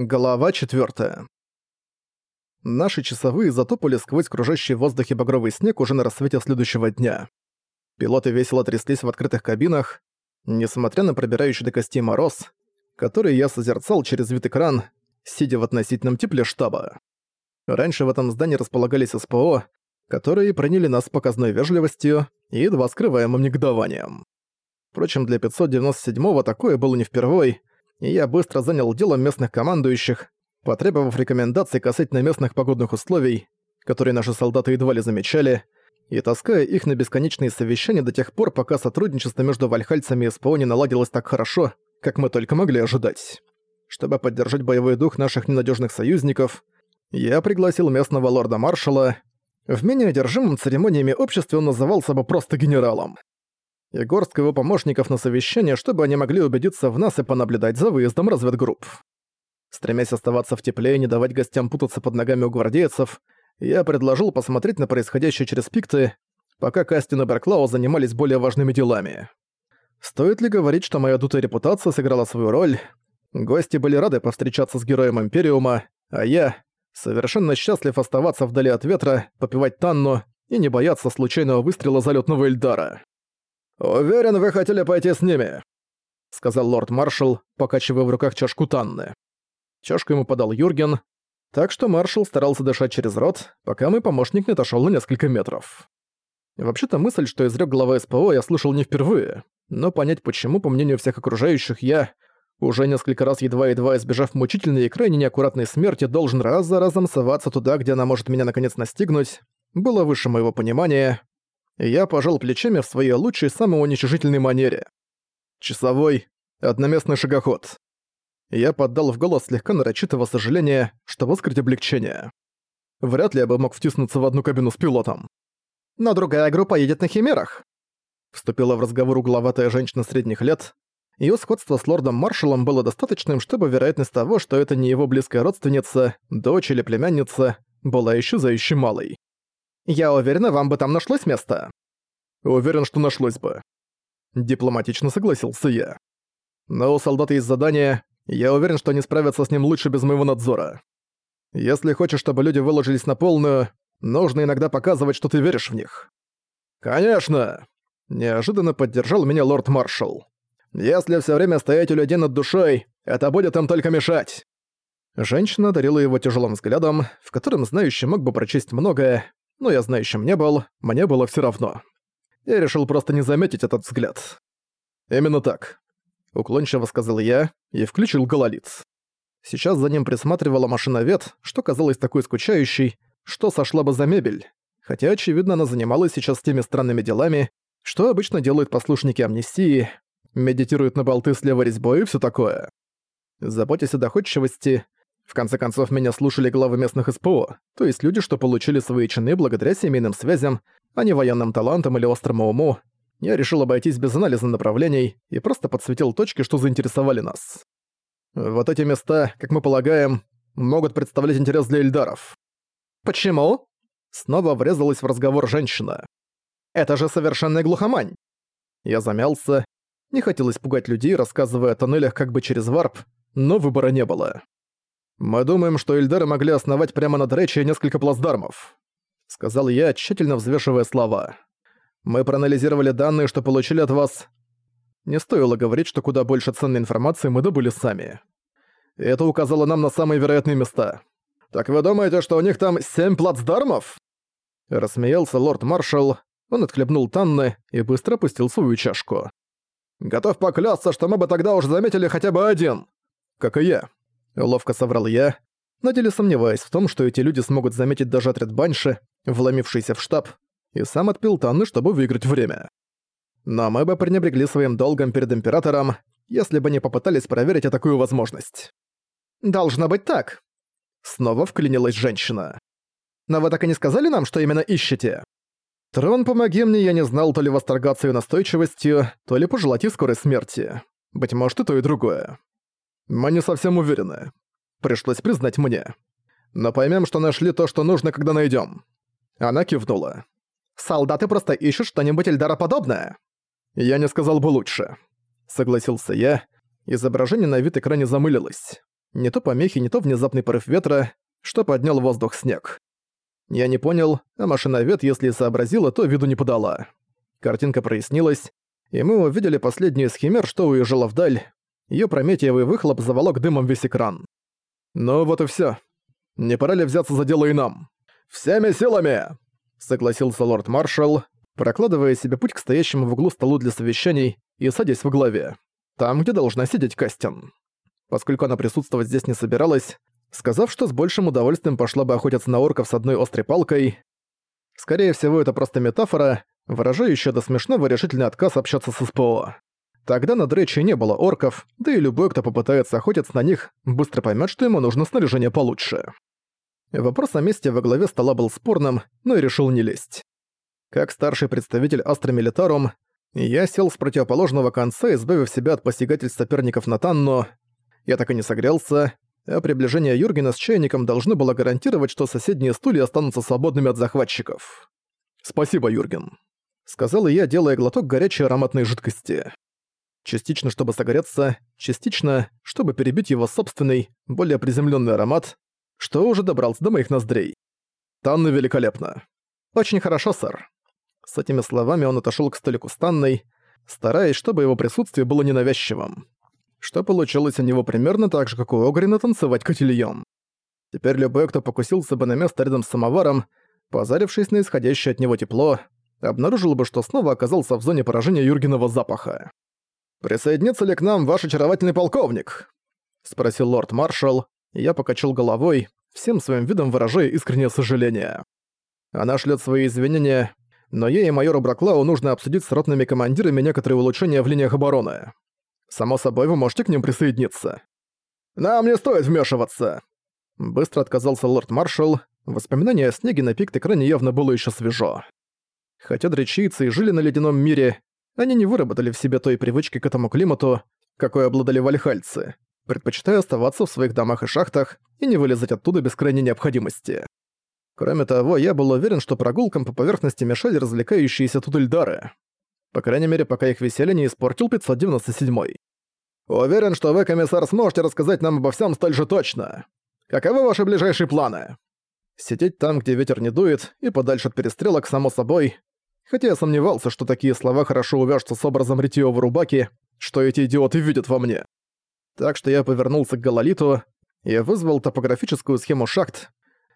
Глава 4. Наши часовые затопали сквозь кружащий в воздухе багровый снег уже на рассвете следующего дня. Пилоты весело тряслись в открытых кабинах, несмотря на пробирающий до костей мороз, который я созерцал через вид экран, сидя в относительном тепле штаба. Раньше в этом здании располагались СПО, которые приняли нас с показной вежливостью и едва скрываемым негодованием. Впрочем, для 597-го такое было не впервой, и я быстро занял делом местных командующих, потребовав рекомендаций касательно местных погодных условий, которые наши солдаты едва ли замечали, и таская их на бесконечные совещания до тех пор, пока сотрудничество между вальхальцами и СПО не наладилось так хорошо, как мы только могли ожидать. Чтобы поддержать боевой дух наших ненадежных союзников, я пригласил местного лорда-маршала. В менее одержимом церемониями обществе он назывался бы просто генералом и горстка его помощников на совещание, чтобы они могли убедиться в нас и понаблюдать за выездом разведгрупп. Стремясь оставаться в тепле и не давать гостям путаться под ногами у гвардейцев, я предложил посмотреть на происходящее через пикты, пока Кастин и Берклау занимались более важными делами. Стоит ли говорить, что моя дутая репутация сыграла свою роль? Гости были рады повстречаться с героем Империума, а я совершенно счастлив оставаться вдали от ветра, попивать Танну и не бояться случайного выстрела залетного Эльдара. «Уверен, вы хотели пойти с ними», — сказал лорд-маршал, покачивая в руках чашку Танны. Чашку ему подал Юрген, так что маршал старался дышать через рот, пока мой помощник не отошёл на несколько метров. Вообще-то мысль, что изрёк глава СПО, я слышал не впервые, но понять почему, по мнению всех окружающих, я, уже несколько раз едва-едва избежав мучительной и крайне неаккуратной смерти, должен раз за разом соваться туда, где она может меня наконец настигнуть, было выше моего понимания, я пожал плечами в своей лучшей самоуничижительной манере. Часовой, одноместный шагоход. Я поддал в голос слегка нарочитого сожаления, чтобы скрыть облегчение. Вряд ли я бы мог втиснуться в одну кабину с пилотом. Но другая группа едет на химерах. Вступила в разговор угловатая женщина средних лет. Её сходство с лордом-маршалом было достаточным, чтобы вероятность того, что это не его близкая родственница, дочь или племянница, была исчезающей малой. Я уверена, вам бы там нашлось место. Уверен, что нашлось бы. Дипломатично согласился я. Но у солдат есть задание, я уверен, что они справятся с ним лучше без моего надзора. Если хочешь, чтобы люди выложились на полную, нужно иногда показывать, что ты веришь в них. Конечно! Неожиданно поддержал меня лорд-маршал. Если все время стоять у людей над душой, это будет им только мешать. Женщина дарила его тяжелым взглядом, в котором знающий мог бы прочесть многое, но я знающим не был, мне было все равно. Я решил просто не заметить этот взгляд. Именно так. Уклончиво сказал я и включил гололиц. Сейчас за ним присматривала машиновед, что казалось такой скучающей, что сошла бы за мебель. Хотя, очевидно, она занималась сейчас теми странными делами, что обычно делают послушники амнистии, медитируют на болты с левой резьбой и всё такое. Заботясь о доходчивости, в конце концов, меня слушали главы местных СПО, то есть люди, что получили свои чины благодаря семейным связям, а не военным талантам или острому уму. Я решил обойтись без анализа направлений и просто подсветил точки, что заинтересовали нас. Вот эти места, как мы полагаем, могут представлять интерес для Эльдаров. «Почему?» Снова врезалась в разговор женщина. «Это же совершенная глухомань!» Я замялся. Не хотелось пугать людей, рассказывая о тоннелях как бы через варп, но выбора не было. «Мы думаем, что Эльдары могли основать прямо над Речи несколько плацдармов», — сказал я, тщательно взвешивая слова. «Мы проанализировали данные, что получили от вас. Не стоило говорить, что куда больше ценной информации мы добыли сами. Это указало нам на самые вероятные места. Так вы думаете, что у них там семь плацдармов?» Рассмеялся лорд-маршал, он отхлебнул Танны и быстро опустил свою чашку. «Готов поклясться, что мы бы тогда уже заметили хотя бы один!» «Как и я», Ловко соврал я, на деле сомневаясь в том, что эти люди смогут заметить даже отряд Банши, вломившийся в штаб, и сам отпил Танны, чтобы выиграть время. Но мы бы пренебрегли своим долгом перед Императором, если бы не попытались проверить такую возможность. «Должно быть так», — снова вклинилась женщина. «Но вы так и не сказали нам, что именно ищете?» «Трон, помоги мне, я не знал то ли восторгаться ее настойчивостью, то ли пожелать ей скорой смерти. Быть может, и то, и другое. Мы не совсем уверены. Пришлось признать мне. Но поймем, что нашли то, что нужно, когда найдем. Она кивнула. «Солдаты просто ищут что-нибудь Эльдара-подобное?» «Я не сказал бы лучше», — согласился я. Изображение на вид экране замылилось. не то помехи, не то внезапный порыв ветра, что поднял воздух снег. Я не понял, а машиновед, если и сообразила, то виду не подала. Картинка прояснилась, и мы увидели последнюю схимер, что уезжала вдаль. Её прометиевый выхлоп заволок дымом весь экран. Ну вот и всё. Не пора ли взяться за дело и нам? «Всеми силами!» — согласился лорд-маршал, прокладывая себе путь к стоящему в углу столу для совещаний и садясь в главе. Там, где должна сидеть Кастин. Поскольку она присутствовать здесь не собиралась, сказав, что с большим удовольствием пошла бы охотиться на орков с одной острой палкой. Скорее всего, это просто метафора, выражающая до смешного решительный отказ общаться с СПО. Тогда на Дречи не было орков, да и любой, кто попытается охотиться на них, быстро поймет, что ему нужно снаряжение получше. Вопрос о месте во главе стола был спорным, но и решил не лезть. Как старший представитель Астра Милитарум, я сел с противоположного конца, избавив себя от посягательств соперников на Танну. Я так и не согрелся, а приближение Юргена с чайником должно было гарантировать, что соседние стулья останутся свободными от захватчиков. «Спасибо, Юрген», — сказал я, делая глоток горячей ароматной жидкости. Частично, чтобы согреться, частично, чтобы перебить его собственный, более приземленный аромат, что уже добрался до моих ноздрей. «Танна великолепно». «Очень хорошо, сэр». С этими словами он отошел к столику с Танной, стараясь, чтобы его присутствие было ненавязчивым. Что получилось у него примерно так же, как у Огрина танцевать котельон. Теперь любой, кто покусился бы на место рядом с самоваром, позарившись на исходящее от него тепло, обнаружил бы, что снова оказался в зоне поражения Юргенова запаха. «Присоединится ли к нам ваш очаровательный полковник?» — спросил лорд-маршал, я покачал головой, всем своим видом выражая искреннее сожаление. Она шлет свои извинения, но ей и майору Браклау нужно обсудить с ротными командирами некоторые улучшения в линиях обороны. Само собой, вы можете к ним присоединиться. Нам не стоит вмешиваться. Быстро отказался лорд-маршал. Воспоминание о снеге на пикт-экране явно было еще свежо. Хотя дречийцы и жили на ледяном мире, они не выработали в себе той привычки к этому климату, какой обладали вальхальцы, предпочитая оставаться в своих домах и шахтах и не вылезать оттуда без крайней необходимости. Кроме того, я был уверен, что прогулкам по поверхности мешали развлекающиеся тут Эльдары. По крайней мере, пока их веселье не испортил 597-й. «Уверен, что вы, комиссар, сможете рассказать нам обо всем столь же точно. Каковы ваши ближайшие планы?» Сидеть там, где ветер не дует, и подальше от перестрелок, само собой. Хотя я сомневался, что такие слова хорошо увяжутся с образом Ритиова Рубаки, что эти идиоты видят во мне. Так что я повернулся к Галалиту и вызвал топографическую схему шахт,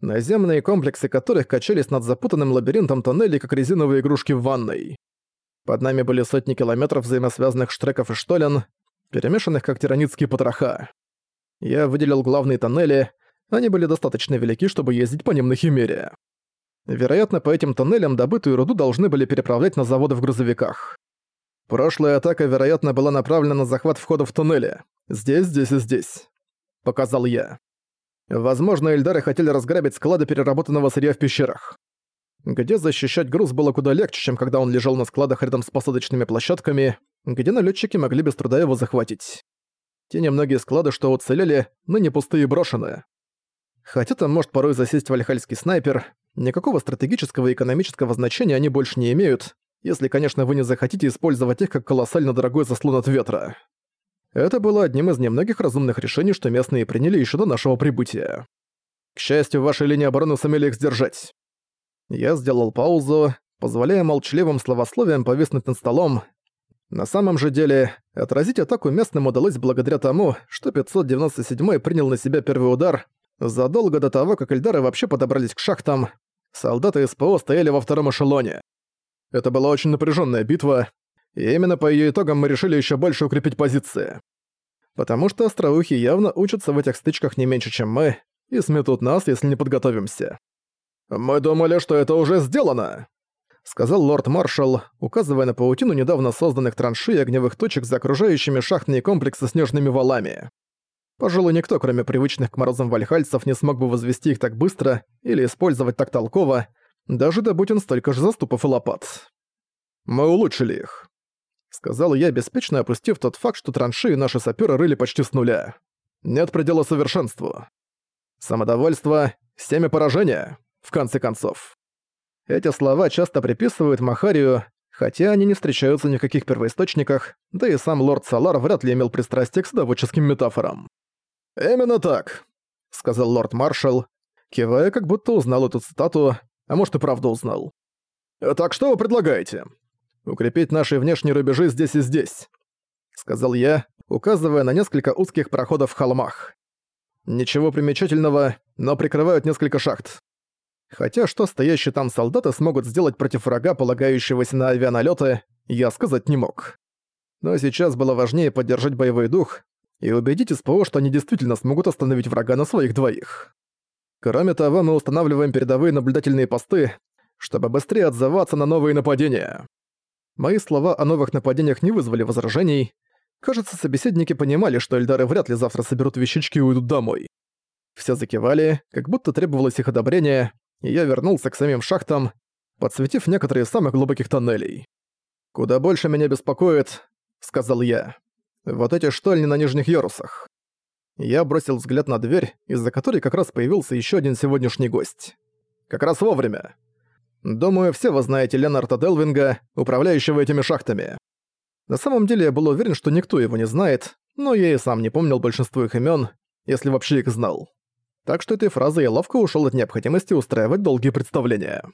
наземные комплексы которых качались над запутанным лабиринтом тоннелей, как резиновые игрушки в ванной. Под нами были сотни километров взаимосвязанных штреков и штолен, перемешанных как тиранитские потроха. Я выделил главные тоннели, они были достаточно велики, чтобы ездить по ним на Химере. Вероятно, по этим тоннелям добытую руду должны были переправлять на заводы в грузовиках. Прошлая атака, вероятно, была направлена на захват входа в туннели. Здесь, здесь и здесь. Показал я. Возможно, Эльдары хотели разграбить склады переработанного сырья в пещерах. Где защищать груз было куда легче, чем когда он лежал на складах рядом с посадочными площадками, где налетчики могли без труда его захватить. Те немногие склады, что уцелели, ныне пустые и брошены. Хотя там может порой засесть вальхальский снайпер, никакого стратегического и экономического значения они больше не имеют, если, конечно, вы не захотите использовать их как колоссально дорогой заслон от ветра. Это было одним из немногих разумных решений, что местные приняли еще до нашего прибытия. К счастью, ваши линии обороны сумели их сдержать. Я сделал паузу, позволяя молчаливым словословиям повиснуть над столом. На самом же деле, отразить атаку местным удалось благодаря тому, что 597-й принял на себя первый удар задолго до того, как Эльдары вообще подобрались к шахтам. Солдаты СПО стояли во втором эшелоне. Это была очень напряженная битва, и именно по ее итогам мы решили еще больше укрепить позиции. Потому что остроухи явно учатся в этих стычках не меньше, чем мы, и сметут нас, если не подготовимся. «Мы думали, что это уже сделано!» сказал лорд-маршал, указывая на паутину недавно созданных траншей и огневых точек за окружающими шахтные комплексы снежными валами. Пожалуй, никто, кроме привычных к морозам вальхальцев, не смог бы возвести их так быстро или использовать так толково, даже добудь он столько же заступов и лопат. Мы улучшили их сказал я, беспечно опустив тот факт, что траншеи наши сапёры рыли почти с нуля. Нет предела совершенству. Самодовольство — семя поражения, в конце концов. Эти слова часто приписывают Махарию, хотя они не встречаются ни в каких первоисточниках, да и сам лорд Салар вряд ли имел пристрастие к садоводческим метафорам. «Именно так», — сказал лорд-маршал, кивая, как будто узнал эту цитату, а может и правда узнал. «Так что вы предлагаете?» «Укрепить наши внешние рубежи здесь и здесь», — сказал я, указывая на несколько узких проходов в холмах. «Ничего примечательного, но прикрывают несколько шахт. Хотя что стоящие там солдаты смогут сделать против врага, полагающегося на авианалёты, я сказать не мог. Но сейчас было важнее поддержать боевой дух и убедить СПО, что они действительно смогут остановить врага на своих двоих. Кроме того, мы устанавливаем передовые наблюдательные посты, чтобы быстрее отзываться на новые нападения. Мои слова о новых нападениях не вызвали возражений. Кажется, собеседники понимали, что Эльдары вряд ли завтра соберут вещички и уйдут домой. Все закивали, как будто требовалось их одобрение, и я вернулся к самим шахтам, подсветив некоторые из самых глубоких тоннелей. «Куда больше меня беспокоит», — сказал я, — «вот эти штольни на нижних ярусах». Я бросил взгляд на дверь, из-за которой как раз появился еще один сегодняшний гость. Как раз вовремя. Думаю, все вы знаете Ленарда Делвинга, управляющего этими шахтами. На самом деле я был уверен, что никто его не знает, но я и сам не помнил большинство их имен, если вообще их знал. Так что этой фразой я ловко ушел от необходимости устраивать долгие представления.